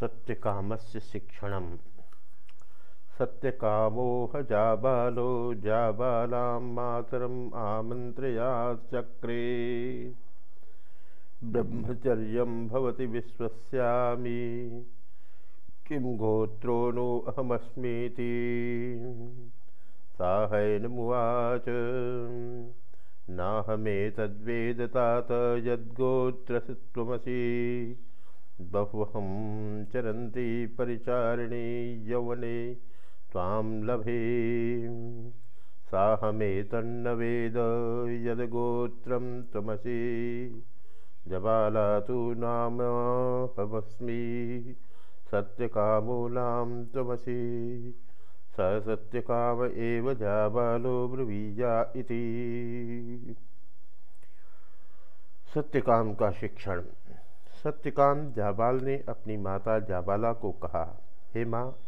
सत्यकामस्य शिक्षण सत्यकामो जाबालो जाबालां मातरम् आमन्त्रयाचक्रे ब्रह्मचर्यं भवति विश्वस्यामि। किं गोत्रो नो अहमस्मीति। साहैनमुवाच नाहमेतद्वेदतात यद्गोत्रसि बहुहं चरन्ति परिचारिणी यौवने, त्वां लभे। साहमेतन्न वेद यद्गोत्रं त्वमसि। जबाला तु नाम हवस्मि सत्यकामूलां त्वमसि। स सत्यकाम एव जाबालो ब्रुवीया इति। सत्यकाम का शिक्षण सत्यकांत जाबाल ने अपनी माता जाबाला को कहा, हे माँ,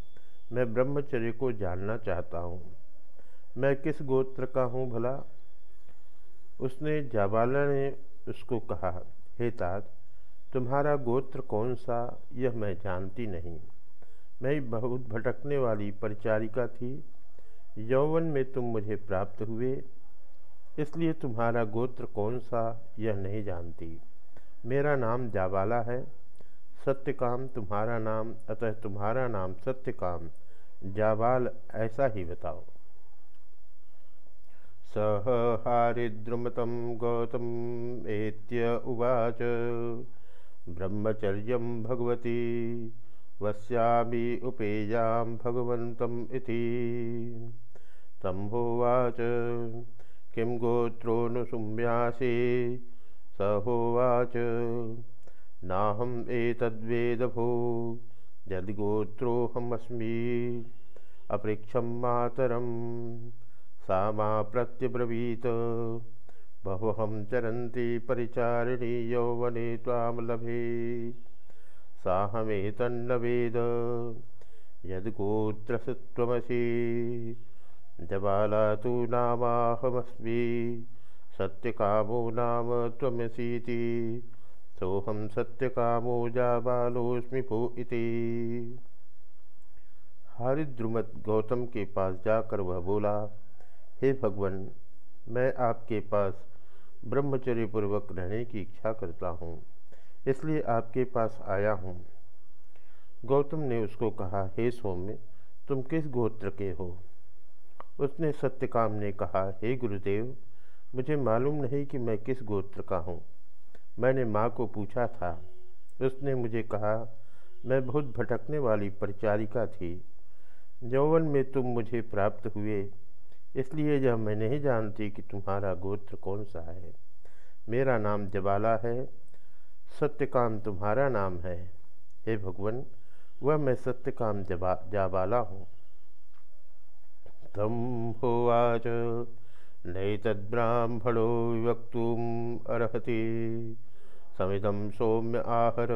मैं ब्रह्मचर्य को जानना चाहता हूँ। मैं किस गोत्र का हूँ भला? उसने जाबाला ने उसको कहा, हे तात तुम्हारा गोत्र कौन सा, यह मैं जानती नहीं। मैं बहुत भटकने वाली परिचारिका थी। यौवन में तुम मुझे प्राप्त हुए, इसलिए तुम्हारा गोत्र कौन सा, यह नहीं जानती। मेरा नाम जाबाला है, सत्यकाम तुम्हारा नाम, अतः तुम्हारा नाम सत्यकाम। जाबाल, ऐसा ही बताओ। सह हारिद्रुमत गौतम एत्य उवाच, ब्रह्मचर्य भगवती, वस्यामी उपेयां भगवन्तम् इति। तम्भोवाच किं गोत्रोऽनुसुम्यासि स होवाच नाहम एतद्वेदभो, यद्गोत्रोऽहमस्मि। अपृक्षं मातरं, सा मा प्रत्यब्रवीत। बहुहं चरन्ति परिचारिणी यौवने त्वां लभे। साहमेतन्न वेद यद्गोत्रसत्वमसि जबाला तु नामाहमस्मि। सत्यकामो नाम त्वमसीति। सोहम सत्यकामो जाबालोस्मि भो इति। हरिद्रुमत गौतम के पास जाकर वह बोला, हे भगवान, मैं आपके पास ब्रह्मचर्य पूर्वक रहने की इच्छा करता हूँ, इसलिए आपके पास आया हूँ। गौतम ने उसको कहा, हे सौम्य, तुम किस गोत्र के हो? उसने सत्यकाम ने कहा, हे गुरुदेव मुझे मालूम नहीं कि मैं किस गोत्र का हूँ। मैंने माँ को पूछा था। उसने मुझे कहा, मैं बहुत भटकने वाली परिचारिका थी। यौवन में तुम मुझे प्राप्त हुए, इसलिए यह मैं नहीं जानती कि तुम्हारा गोत्र कौन सा है। मेरा नाम जबाला है, सत्यकाम तुम्हारा नाम है। हे भगवान, वह मैं सत्यकाम जबा, जाबाला हूँ। तम होवाच नैतद्ब्राह्मणो वक्तुम् अर्हति। समिदं सौम्य आहर।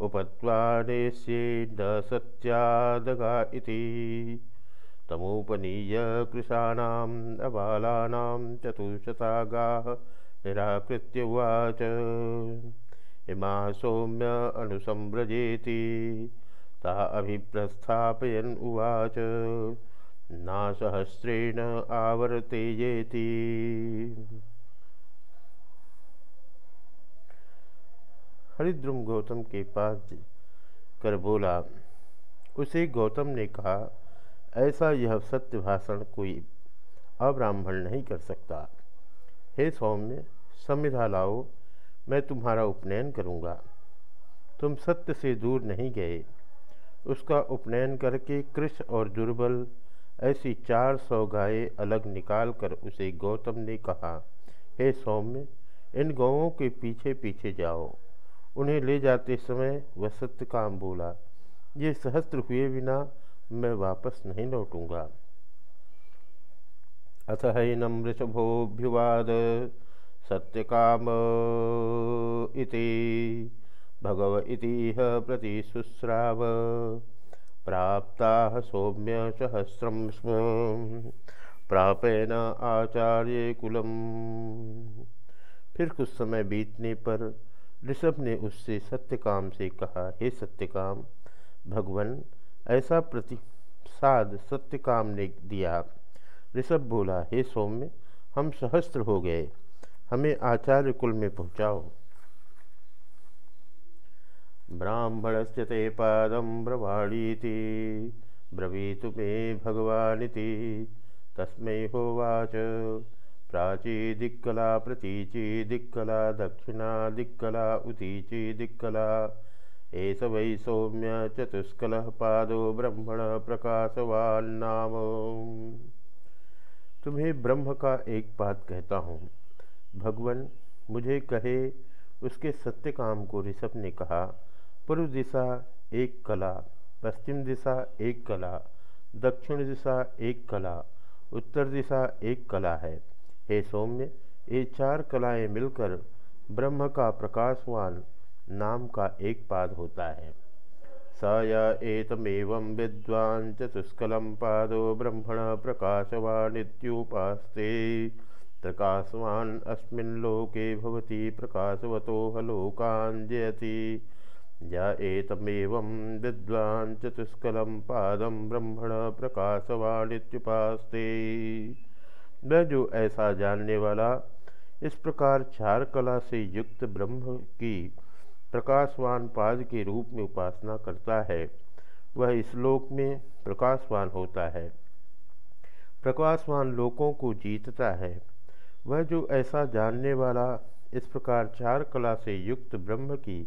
उपत्वानेस्ये न सत्यादगा इति। तमुपनीय कृशाणाम् अबालानां चतुशतागाः निराकृत्य उवाच। इमा सौम्य अनुसम्व्रजेति ता अभिप्रस्थापयन् उवाच। ना सहस्रेण आवर्तेयेति। हरिद्रुम गौतम के पास कर बोला, उसे गौतम ने कहा, ऐसा यह सत्य भाषण कोई अब्राह्मण नहीं कर सकता। हे सौम्य, संविधा लाओ, मैं तुम्हारा उपनयन करूँगा। तुम सत्य से दूर नहीं गए। उसका उपनयन करके कृष और दुर्बल ऐसी चार सौ गायें अलग निकाल कर उसे गौतम ने कहा, हे सौम्य, इन गौों के पीछे पीछे जाओ। उन्हें ले जाते समय वह सत्य काम बोला, ये सहस्त्र हुए बिना मैं वापस नहीं लौटूँगा। अथ हैनम वृषभोभ्युवाद सत्यकाम इति, भगव इति प्रतिशुश्राव प्राप्ता सौम्य सहस्रम स्म। प्रापेन आचार्य कुलम। फिर कुछ समय बीतने पर ऋषभ ने उससे सत्यकाम से कहा, हे सत्यकाम, भगवान, ऐसा प्रतिसाद सत्यकाम ने दिया। ऋषभ बोला, हे सौम्य, हम सहस्त्र हो गए। हमें आचार्य कुल में पहुँचाओ। ब्राह्मणस्य ते पादं ब्रवाणीति, ब्रवीतु मे भगवानिति। तस्मै होवाच। प्राची दिक्कला प्रतीची दिक्कला दक्षिणा दिक्कला उतीची दिक्कला एस वै सौम्य चतुष्कलः पादो ब्रह्मण प्रकाशवान्नाम तुम्हें ब्रह्म का एक पाद कहता हूँ। भगवान मुझे कहे, उसके सत्य काम को ऋषभ ने कहा पूर्व दिशा एक कला, पश्चिम दिशा एक कला, दक्षिण दिशा एक कला, उत्तर दिशा एक कला है। हे सौम्य, ये चार कलाएँ मिलकर ब्रह्म का प्रकाशवान नाम का एक पाद होता है। स एतमेव विद्वान् चतुष्कलं पादो ब्रह्मण प्रकाशवानित्युपास्ते। प्रकाशवान् लोके प्रकाशवतो जयति। या एतमेवं विद्वान् चतुष्कलं ब्रह्मण प्रकाशवानित्युपास्ते वह जो ऐसा जानने वाला इस प्रकार चार कला से युक्त ब्रह्म की प्रकाशवान पाद के रूप में उपासना करता है, वह इस लोक में प्रकाशवान होता है। प्रकाशवान लोकों को जीतता है। वह जो ऐसा जानने वाला इस प्रकार चार कला से युक्त ब्रह्म की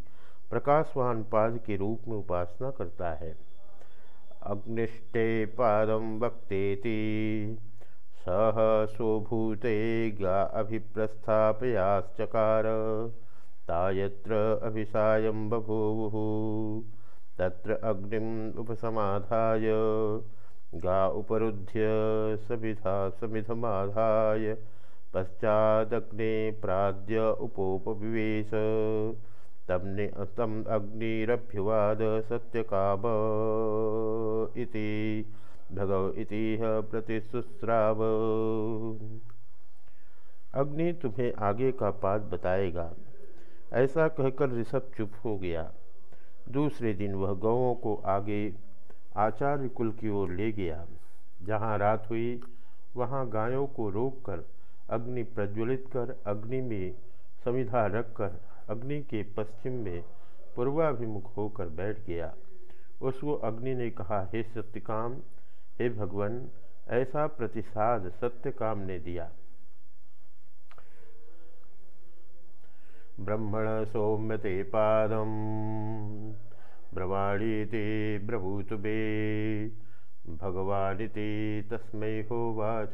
प्रकाशवान पाद के रूप में उपासना करता है। अग्निष्टे पादम वक्तेति, सह स्वभूते गा अभिप्रस्थापयाश्चकार, तायत्र अभिसायं बभूवुः, तत्र अग्निम् उपसमाधाय, गा उपरुध्य समिधा समिधमाधाय, पश्चादग्ने प्राद्य उपोपविवेश तमने तम अग्निरभ्युवाद सत्यकाम इति, भगव इति प्रतिशुश्राव अग्नि तुम्हें आगे का पाद बताएगा। ऐसा कहकर ऋषभ चुप हो गया। दूसरे दिन वह गौों को आगे आचार्य कुल की ओर ले गया। जहाँ रात हुई, वहाँ गायों को रोककर अग्नि प्रज्वलित कर अग्नि में समिधा रखकर अग्नि के पश्चिम में पूर्वाभिमुख होकर बैठ गया। उसको अग्नि ने कहा, हे सत्यकाम, हे भगवान, ऐसा प्रतिसाद सत्यकाम ने दिया। ब्रह्मण सौम्य ते पादम ब्रवाणीति ब्रभूतुबे भगवानिति तस्मै होवाच।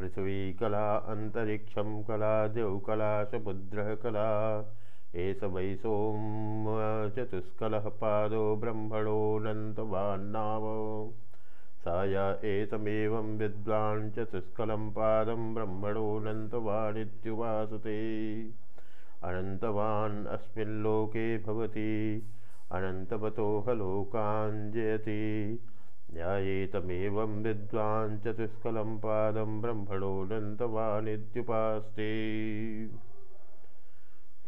पृथ्वी कला अंतरिक्षम कला, देवकला, समुद्र कला। एष वै सोम चतुष्कल पादो ब्रह्मणोऽनन्तवान्नाव साय एतमेवं विद्वान् चतुष्कलं पादं ब्रह्मणोऽनन्तवानित्युवासते अनन्तवान् अस्मिन् लोके भवति न्यायेतमेवं विद्वान् चतुष्कलं पादं ब्रह्मणोऽनन्तवानित्युपास्ते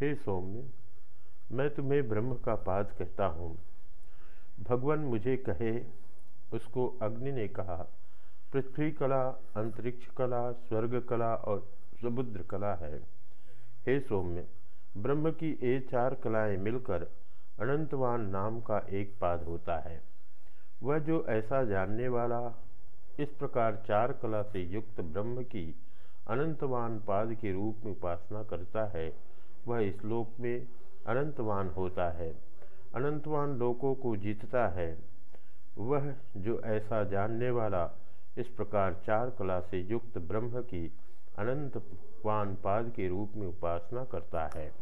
हे सौम्य, मैं तुम्हें ब्रह्म का पाद कहता हूँ। भगवान मुझे कहे, उसको अग्नि ने कहा, पृथ्वी कला, अंतरिक्ष कला, स्वर्ग कला और समुद्र कला है। हे सौम्य, ब्रह्म की ये चार कलाएँ मिलकर अनंतवान नाम का एक पाद होता है। वह जो ऐसा जानने वाला, इस प्रकार चार कला से युक्त ब्रह्म की अनंतवान पाद के रूप में उपासना करता है, वह इस लोक में अनंतवान होता है, अनंतवान लोकों को जीतता है। वह जो ऐसा जानने वाला, इस प्रकार चार कला से युक्त ब्रह्म की अनंतवान पाद के रूप में उपासना करता है।